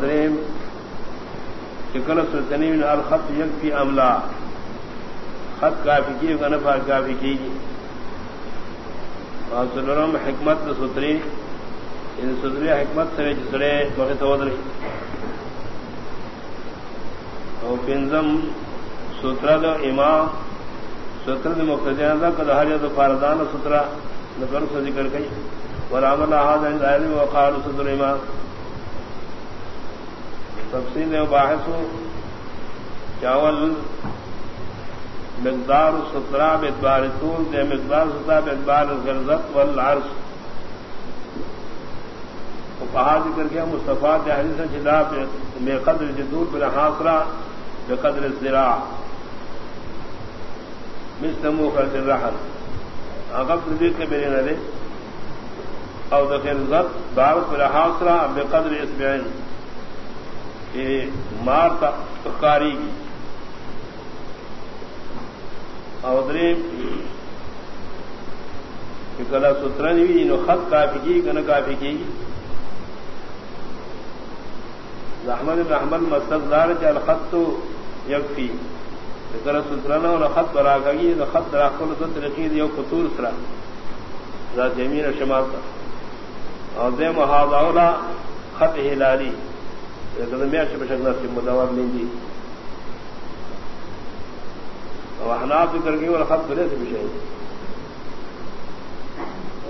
دریم شکل سلطنی من الخط یکفی عملہ خط کافی کی غنفا کافی کی گی. اور سلرم حکمت ستری ان ستری حکمت سے جسرے بغت ودری اور پنزم سترہ دو امام سترہ دو مقتدیان دا کدہ ہر فاردان سترہ نکر سے ذکر گئی ورحمت اللہ عند علم وقال ستر امام. تفصیل و باحث چاول مقدار سترہ بدبار طول دے، مقدار سترہ بدبار غرزت والعرض کہا ذکر کیا، مصطفیٰ حدیث جدا بے قدر جدور بن حاصرہ، بے قدر زرا مستمو خرچ الرحل۔ عقب ردی کے میرے نرے او دخل زد دارت بن حاصرہ، بے قدر اسبعین کہ یعنی مار تخاری کی اودری کلا سترن بھی نو خط کافی کی گن کافی کی۔ احمد احمد مسد دار چل خط تو یکفی کلا سترن اور خط برا گئی خط راخل تو ترقی دیو قطور سرا۔ ذات یمین شمال اور دے محاذ خط ہلالی میں بشکنا سے مداوت لیں گی وحناف ذکر کی اور خط بلے سے بشے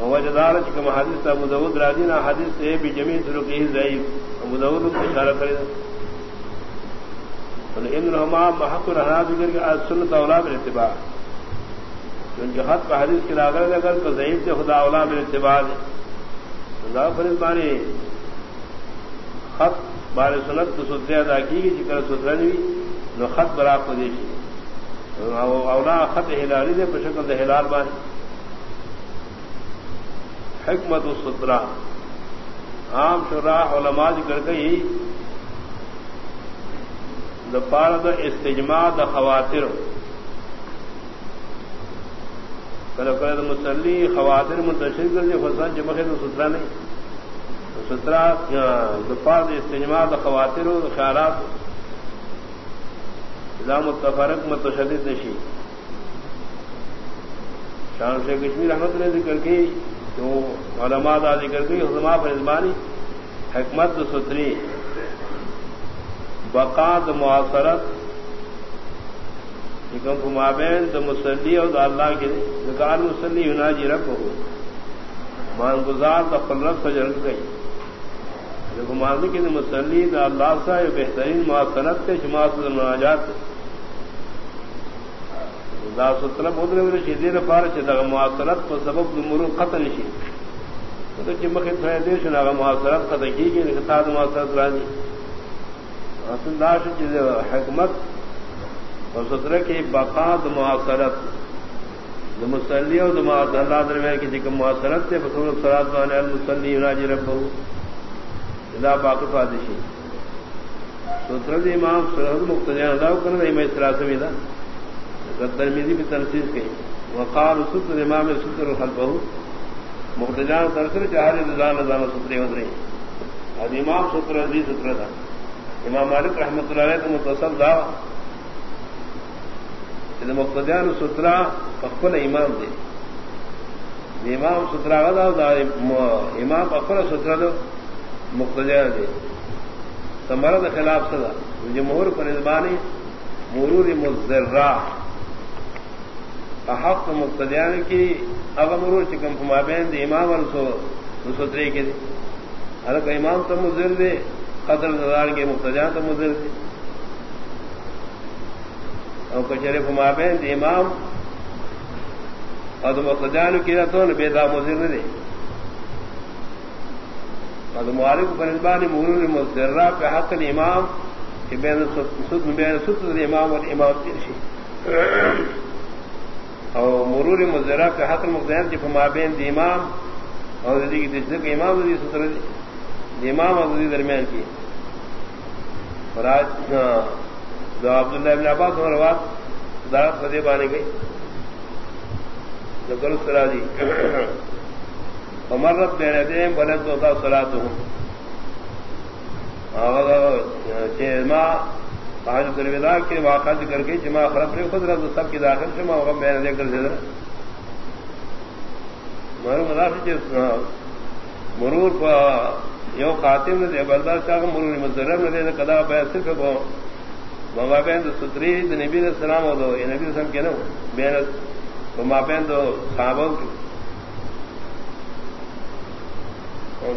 وجدار چکم حدیث تا مدود راجینا حدیث تے بھی جمیع سرقی ضعیف مدود کو اشارہ کرے ان رحمہ محق رہنا ذکر کے آج سنت اولا میں اتباع ان کے خط کا حدیث کی لاغر اگر تو ضعیف سے خدا اولا میں اتباع دے. اللہ فرض بانی خط بار سنت تو سترے ادا کی گئی جی جکر سترہ نہیں نو خط براب کو دیکھی۔ اولا خط ہلالی دے پشکل دے ہلال بان حکمت السترا عام شراح علماء جی ذکر گئی دپار د استجماع د خواتر۔ کل کل مسلی خواتر منتشر کر دے فسان جمع تو سترا نہیں۔ سترا دپار استجماع د خواتر خیالات. متفرق، متشدد نشی. شان سے کشمیر احمد نے ذکر کی، جو علماء دا ذکر کی حضما فرزمانی حکمت ستری. بقاد معاصرت مابین تو مسلی اور اللہ کے نکال مسلی ہونا جی رب ہو مان گزار سے جل گئی گمان کی مسلی دا اللہ سا یہ بہترین معاصرت کے جماعت مناجات دا ستر بدر ور شي دینه پاره چې دا معاصرت په سبب د مرو قتل شي ته چې مخه ته دې شنو هغه معاصرت قتل کیږي نه تا د معاصرت راځي اصل دا چې حکمت او ستر کې بقا د معاصرت د مصلی او د معاصرت الله درمیان کې چې معاصرت ته په ټول صلات باندې المصلی یراجی ربو دا باقی پاتې شي ستر د امام سرحد مقتدیان دا کړنه ایمه سراسمه ده ترمیزی بھی تنسیز کی۔ وقال ستر امام ستر خلفہ مختجان ترسر چہاری رضان رضان ستری ہو رہی اب امام ستر عزی ستر تھا امام مالک رحمۃ اللہ علیہ متصل دا مقتدیان سترا اکبر امام دے امام سترا دا امام اکبر سترا دو مقتدیان دے تمہارا خلاف سدا جمہور پر ازبانی مرور مزرہ حق مقتدیان کی اغمرو چکم فمابین دی امام ورسو سترے کے دی. حلق امام تو مزر دے قدر دار کے مقتدیان تو مزر دے اور کچرے فمابین دی امام اور مقتدیان کی رتون بیدا مزر نہ دے اور معالف پر نسبانی مرور مزرہ پہ حق الامام، کہ بین ستر امام اور امام ترشی او مرور مزرا کے حق مقدین کی فمابین دی امام اور دی کی دشت کے امام دی ستر دی امام اور دی درمیان کی۔ فراج ہاں، جو عبداللہ ابن عباس اور روات دارت فدی بانے گئی۔ جو کرو سرا دی۔ عمر رب دینے دیں بلد تو تھا سرات ہوں الوداع کے واقع ذکر کے جمع خرف نے خود رض سب کی داخل شما ہوگا میں نے کر دے مرور پا یو قاتم نے دے برداشت کا مرور مزرم نے دے کدا پہ صرف کو مما بین تو ستری نبی علیہ السلام ہو دو یہ نبی سم کے نا بین مما بین تو صحابہ کی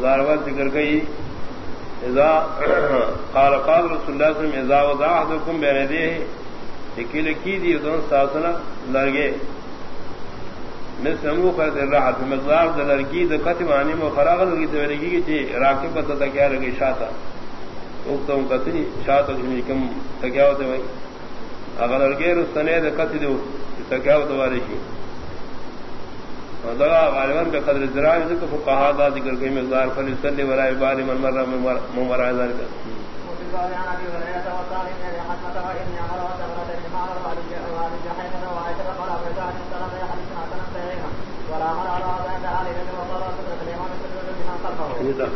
داروا ذکر گئی اذا قال قال رسول الله صلى الله عليه وسلم اذا وضع احدكم بين يديه اکیلے کی دی دون ساسنا لرگے مثل مو قد الراحت مقدار د لرگی د قتم انی مو فراغ لگی تے لگی کی چی راکب پتہ تکیا لگی شاتا۔ اوکتم قتنی شاتا جنی کم تکیا ہوتے وئی اگر لرگے رسنے د قتل دو تکیا ہوتے واری شی غالباً بے قدر ذرائع ذکر فقہا دا ذکر کئی مقدار فلی صلی ورائے باری من مرہ من ورائے ذلك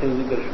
ذکر شو